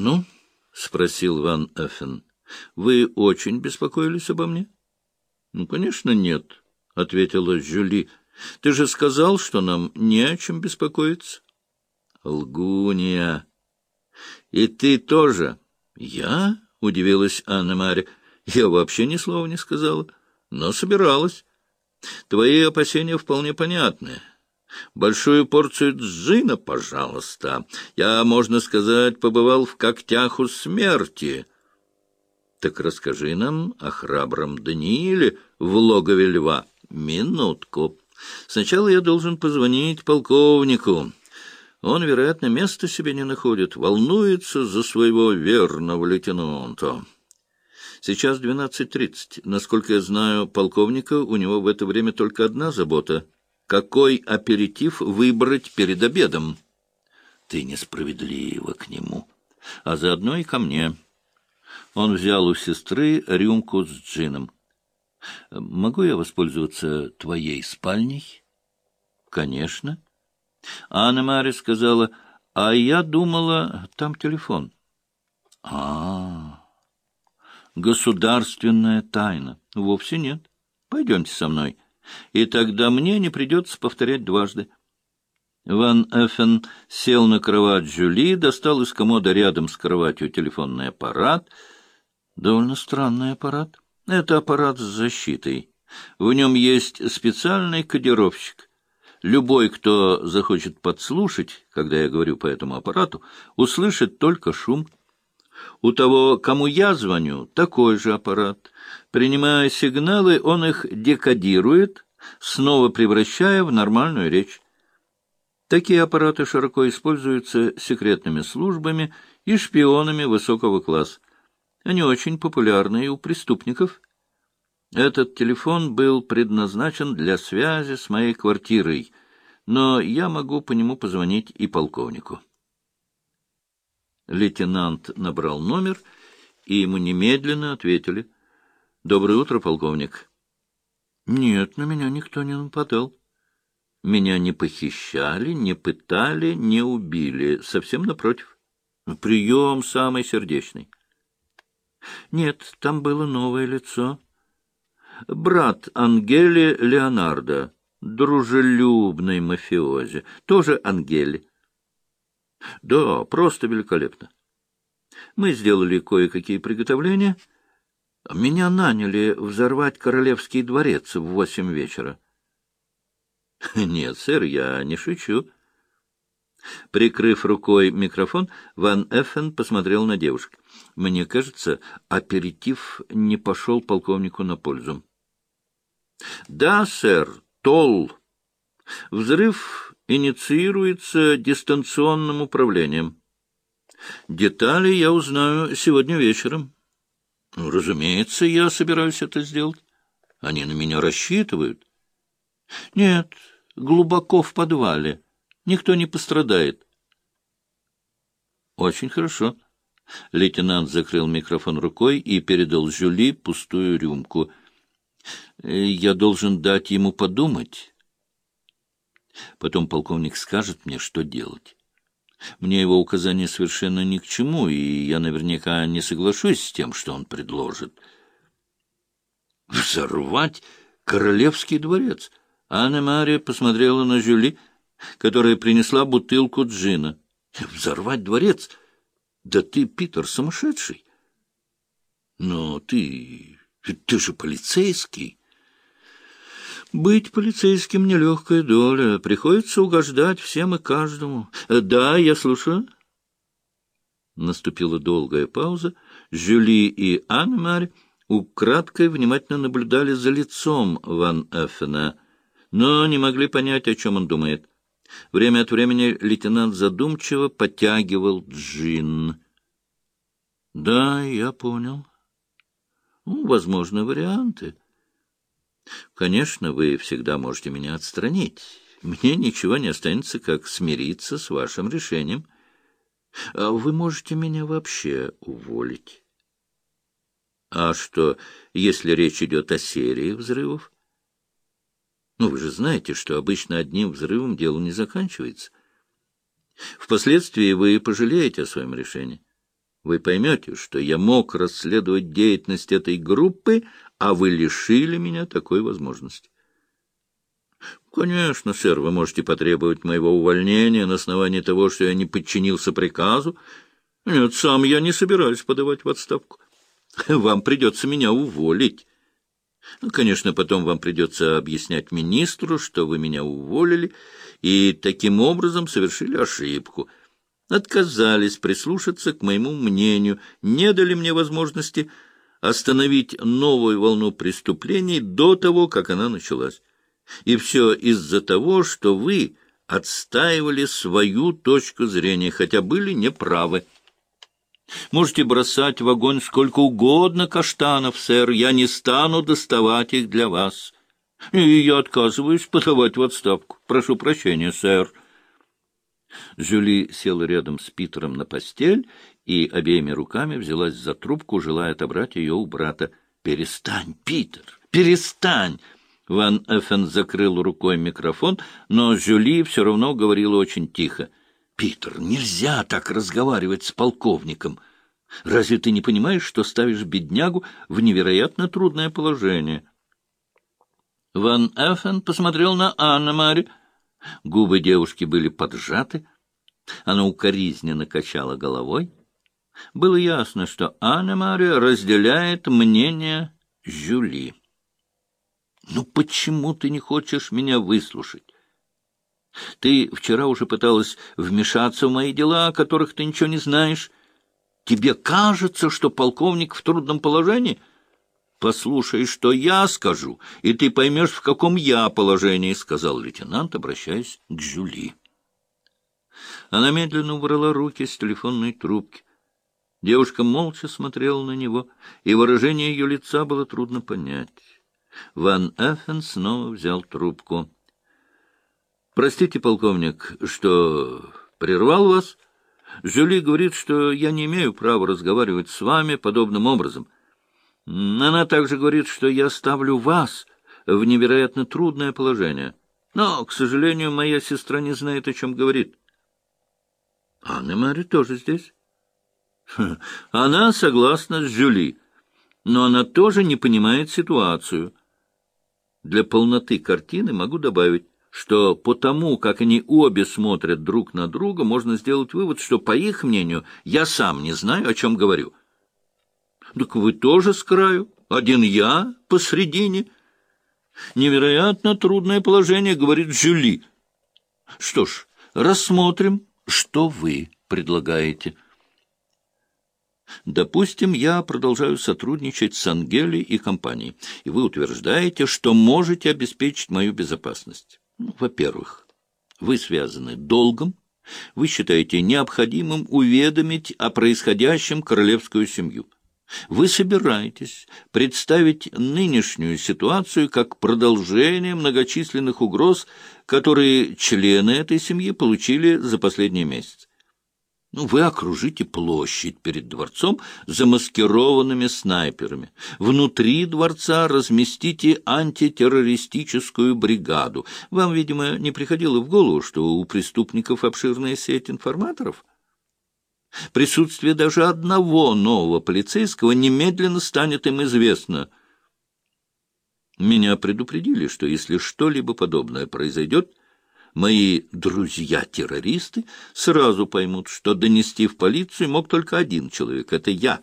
Ну, — спросил Ван Эффен, — вы очень беспокоились обо мне? — Ну, конечно, нет, — ответила Жюли. — Ты же сказал, что нам не о чем беспокоиться. — Лгуния. — И ты тоже. — Я? — удивилась Анна-Мария. — Я вообще ни слова не сказала, но собиралась. Твои опасения вполне понятны. Большую порцию джина, пожалуйста. Я, можно сказать, побывал в когтях у смерти. Так расскажи нам о храбром Данииле в логове льва. Минутку. Сначала я должен позвонить полковнику. Он, вероятно, места себе не находит, волнуется за своего верного лейтенанта. Сейчас двенадцать тридцать. Насколько я знаю полковника, у него в это время только одна забота — какой аперитив выбрать перед обедом. Ты несправедлива к нему, а заодно и ко мне. Он взял у сестры рюмку с джином. Могу я воспользоваться твоей спальней? Конечно. Анна Мария сказала, а я думала, там телефон. А, -а, а Государственная тайна. Вовсе нет. Пойдемте со мной и тогда мне не придется повторять дважды. Ван Эффен сел на кровать Жюли, достал из комода рядом с кроватью телефонный аппарат. Довольно странный аппарат. Это аппарат с защитой. В нем есть специальный кодировщик. Любой, кто захочет подслушать, когда я говорю по этому аппарату, услышит только шум. У того, кому я звоню, такой же аппарат. Принимая сигналы, он их декодирует, снова превращая в нормальную речь. Такие аппараты широко используются секретными службами и шпионами высокого класса. Они очень популярны и у преступников. Этот телефон был предназначен для связи с моей квартирой, но я могу по нему позвонить и полковнику. Лейтенант набрал номер, и ему немедленно ответили. — Доброе утро, полковник. — Нет, на меня никто не нападал. Меня не похищали, не пытали, не убили. Совсем напротив. Прием самый сердечный. Нет, там было новое лицо. Брат Ангели Леонардо, дружелюбный мафиози, тоже Ангели. Да, просто великолепно. Мы сделали кое-какие приготовления. Меня наняли взорвать королевский дворец в восемь вечера. Нет, сэр, я не шучу. Прикрыв рукой микрофон, Ван Эффен посмотрел на девушку. Мне кажется, аперитив не пошел полковнику на пользу. — Да, сэр, Толл. Взрыв инициируется дистанционным управлением. Детали я узнаю сегодня вечером. Ну, разумеется, я собираюсь это сделать. Они на меня рассчитывают. Нет, глубоко в подвале. Никто не пострадает. Очень хорошо. Лейтенант закрыл микрофон рукой и передал Жюли пустую рюмку. Я должен дать ему подумать. Потом полковник скажет мне, что делать. Мне его указания совершенно ни к чему, и я наверняка не соглашусь с тем, что он предложит. Взорвать королевский дворец. Анна-Мария посмотрела на Жюли, которая принесла бутылку джина. Взорвать дворец? Да ты, Питер, сумасшедший. Но ты... ты же полицейский. Быть полицейским — нелегкая доля. Приходится угождать всем и каждому. Да, я слушаю. Наступила долгая пауза. Жюли и Анна-Марь украдкой внимательно наблюдали за лицом Ван Эффена, но не могли понять, о чем он думает. Время от времени лейтенант задумчиво потягивал джин. — Да, я понял. Ну, возможны варианты. Конечно, вы всегда можете меня отстранить. Мне ничего не останется, как смириться с вашим решением. А вы можете меня вообще уволить. А что, если речь идет о серии взрывов? Ну, вы же знаете, что обычно одним взрывом дело не заканчивается. Впоследствии вы пожалеете о своем решении. вы поймете, что я мог расследовать деятельность этой группы, а вы лишили меня такой возможности. Конечно, сэр, вы можете потребовать моего увольнения на основании того, что я не подчинился приказу. Нет, сам я не собираюсь подавать в отставку. Вам придется меня уволить. Ну, конечно, потом вам придется объяснять министру, что вы меня уволили, и таким образом совершили ошибку. Отказались прислушаться к моему мнению, не дали мне возможности остановить новую волну преступлений до того, как она началась. И все из-за того, что вы отстаивали свою точку зрения, хотя были неправы. Можете бросать в огонь сколько угодно каштанов, сэр, я не стану доставать их для вас. И я отказываюсь подавать в отставку. Прошу прощения, сэр. Жюли села рядом с Питером на постель и обеими руками взялась за трубку, желая отобрать ее у брата. «Перестань, Питер, перестань!» Ван Эффен закрыл рукой микрофон, но Жюли все равно говорила очень тихо. «Питер, нельзя так разговаривать с полковником. Разве ты не понимаешь, что ставишь беднягу в невероятно трудное положение?» Ван Эффен посмотрел на Анна-Мари. Губы девушки были поджаты. Она укоризненно качала головой. Было ясно, что Анна-Мари разделяет мнение Жюли. «Ну почему ты не хочешь меня выслушать? Ты вчера уже пыталась вмешаться в мои дела, о которых ты ничего не знаешь. Тебе кажется, что полковник в трудном положении? Послушай, что я скажу, и ты поймешь, в каком я положении, — сказал лейтенант, обращаясь к Жюли. Она медленно убрала руки с телефонной трубки. Девушка молча смотрела на него, и выражение ее лица было трудно понять. Ван Эффен снова взял трубку. — Простите, полковник, что прервал вас? Жюли говорит, что я не имею права разговаривать с вами подобным образом. Она также говорит, что я ставлю вас в невероятно трудное положение. Но, к сожалению, моя сестра не знает, о чем говорит. — Анна Мари тоже здесь? — Она согласна с Жюли, но она тоже не понимает ситуацию. Для полноты картины могу добавить, что по тому, как они обе смотрят друг на друга, можно сделать вывод, что, по их мнению, я сам не знаю, о чем говорю. Так вы тоже с краю, один я посредине. Невероятно трудное положение, говорит Жюли. Что ж, рассмотрим, что вы предлагаете. Допустим, я продолжаю сотрудничать с Ангелей и компанией, и вы утверждаете, что можете обеспечить мою безопасность. Ну, во-первых, вы связаны долгом, вы считаете необходимым уведомить о происходящем королевскую семью. Вы собираетесь представить нынешнюю ситуацию как продолжение многочисленных угроз, которые члены этой семьи получили за последние месяцы. Ну, вы окружите площадь перед дворцом замаскированными снайперами. Внутри дворца разместите антитеррористическую бригаду. Вам, видимо, не приходило в голову, что у преступников обширная сеть информаторов? Присутствие даже одного нового полицейского немедленно станет им известно. Меня предупредили, что если что-либо подобное произойдет, мои друзья-террористы сразу поймут, что донести в полицию мог только один человек — это я.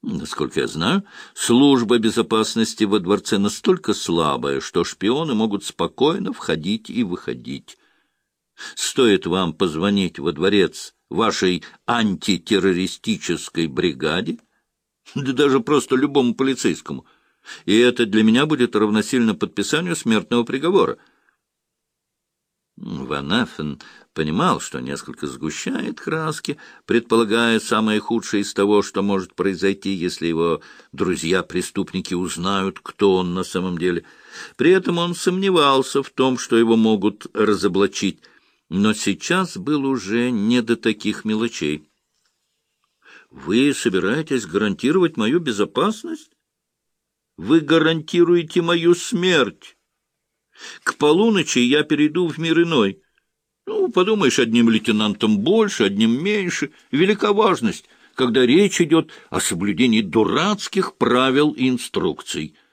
Насколько я знаю, служба безопасности во дворце настолько слабая, что шпионы могут спокойно входить и выходить. Стоит вам позвонить во дворец вашей антитеррористической бригаде, да даже просто любому полицейскому, и это для меня будет равносильно подписанию смертного приговора — Ван Эффен понимал, что несколько сгущает краски, предполагая самое худшее из того, что может произойти, если его друзья-преступники узнают, кто он на самом деле. При этом он сомневался в том, что его могут разоблачить, но сейчас был уже не до таких мелочей. «Вы собираетесь гарантировать мою безопасность? Вы гарантируете мою смерть!» К полуночи я перейду в мир иной. Ну, подумаешь, одним лейтенантом больше, одним меньше. Велика важность, когда речь идет о соблюдении дурацких правил и инструкций —